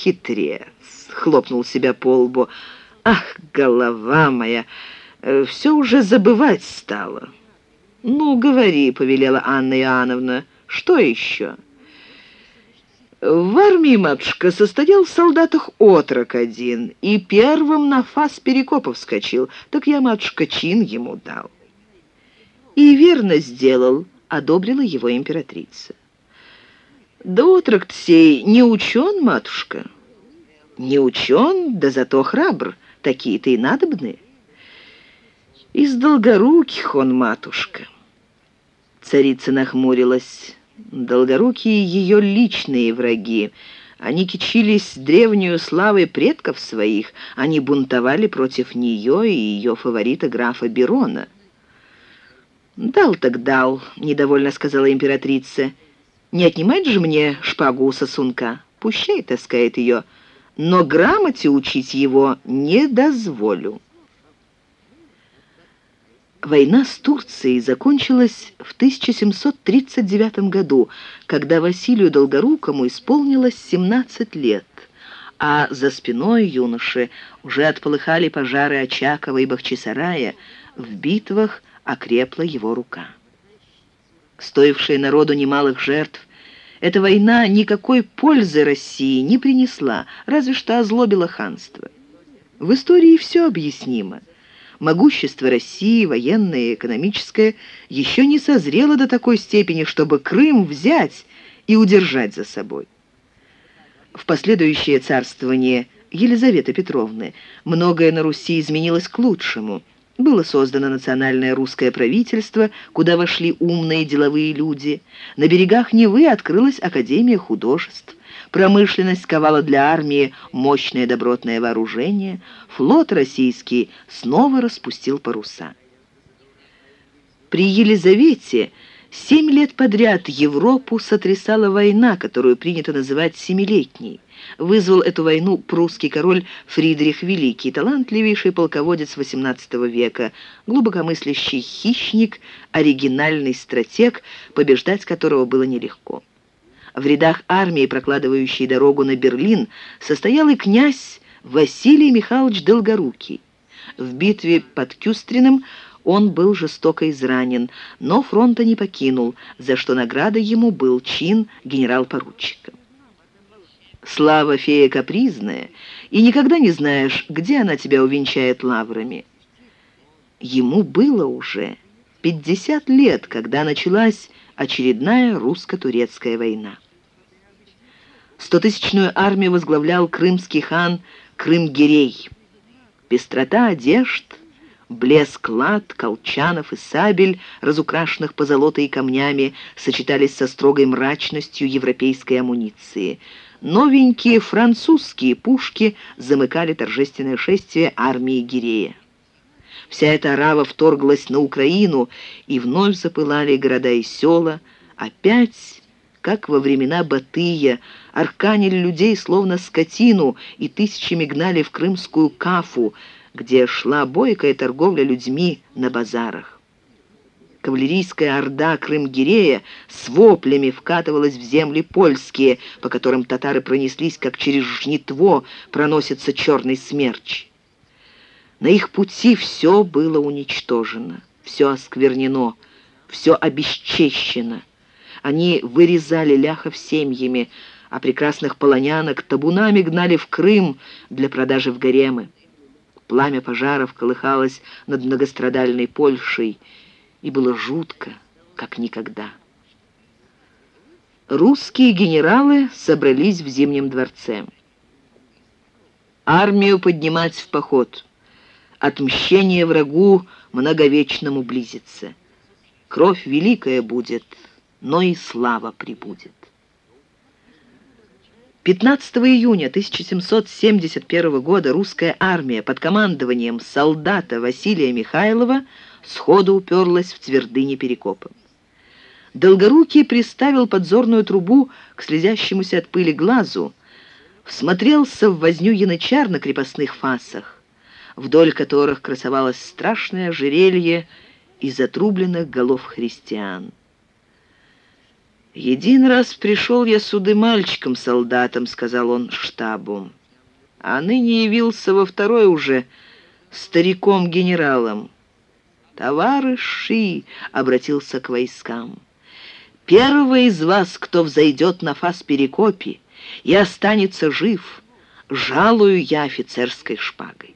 хитрец!» — хлопнул себя по лбу. «Ах, голова моя! Все уже забывать стало!» «Ну, говори», — повелела Анна Иоанновна. «Что еще?» В армии, матушка, состоял в солдатах отрок один, и первым на фас Перекопов вскочил, так я, матушка, чин ему дал. И верно сделал, одобрила его императрица. Да отрок сей не учен, матушка. Не учен, да зато храбр, такие-то и надобны. Из долгоруких он, матушка. Царица нахмурилась. Долгорукие ее личные враги. Они кичились древнюю славой предков своих. Они бунтовали против нее и ее фаворита графа Берона. «Дал так дал», — недовольно сказала императрица. «Не отнимать же мне шпагу у сосунка. Пущай таскает ее, но грамоте учить его не дозволю». Война с Турцией закончилась в 1739 году, когда Василию Долгорукому исполнилось 17 лет, а за спиной юноши уже отполыхали пожары Очакова и Бахчисарая, в битвах окрепла его рука. Стоившая народу немалых жертв, эта война никакой пользы России не принесла, разве что озлобила ханство. В истории все объяснимо. Могущество России, военное и экономическое, еще не созрело до такой степени, чтобы Крым взять и удержать за собой. В последующее царствование Елизаветы Петровны многое на Руси изменилось к лучшему. Было создано национальное русское правительство, куда вошли умные деловые люди. На берегах Невы открылась Академия художеств. Промышленность ковала для армии мощное добротное вооружение. Флот российский снова распустил паруса. При Елизавете семь лет подряд Европу сотрясала война, которую принято называть «семилетней». Вызвал эту войну прусский король Фридрих Великий, талантливейший полководец XVIII века, глубокомыслящий хищник, оригинальный стратег, побеждать которого было нелегко. В рядах армии, прокладывающей дорогу на Берлин, состоял и князь Василий Михайлович Долгорукий. В битве под Кюстриным он был жестоко изранен, но фронта не покинул, за что наградой ему был чин генерал-поручика. Слава фея капризная, и никогда не знаешь, где она тебя увенчает лаврами. Ему было уже 50 лет, когда началась очередная русско-турецкая война. Стотысячную армию возглавлял крымский хан Крым-Гирей. Пестрота одежд, блеск лад, колчанов и сабель, разукрашенных позолотой и камнями, сочетались со строгой мрачностью европейской амуниции. Новенькие французские пушки замыкали торжественное шествие армии Гирея. Вся эта арава вторглась на Украину, и вновь запылали города и села, опять, как во времена Батыя, арканили людей словно скотину и тысячами гнали в крымскую Кафу, где шла бойкая торговля людьми на базарах. Кавалерийская орда Крым-Гирея с воплями вкатывалась в земли польские, по которым татары пронеслись, как через жнитво проносится черный смерч. На их пути все было уничтожено, все осквернено, все обесчещено. Они вырезали ляхов семьями, а прекрасных полонянок табунами гнали в Крым для продажи в гаремы. Пламя пожаров колыхалось над многострадальной Польшей, и было жутко, как никогда. Русские генералы собрались в Зимнем дворце. Армию поднимать в поход — отмщение врагу многовечному близится. Кровь великая будет, но и слава прибудет. 15 июня 1771 года русская армия под командованием солдата Василия Михайлова сходу уперлась в твердыни Перекопа. Долгорукий приставил подзорную трубу к слезящемуся от пыли глазу, всмотрелся в возню янычар на крепостных фасах вдоль которых красовалось страшное ожерелье из отрубленных голов христиан. «Един раз пришел я суды мальчиком-солдатом», — сказал он штабу, «а ныне явился во второй уже стариком-генералом». «Товарищи!» — обратился к войскам. «Первый из вас, кто взойдет на фас Перекопи и останется жив, жалую я офицерской шпагой».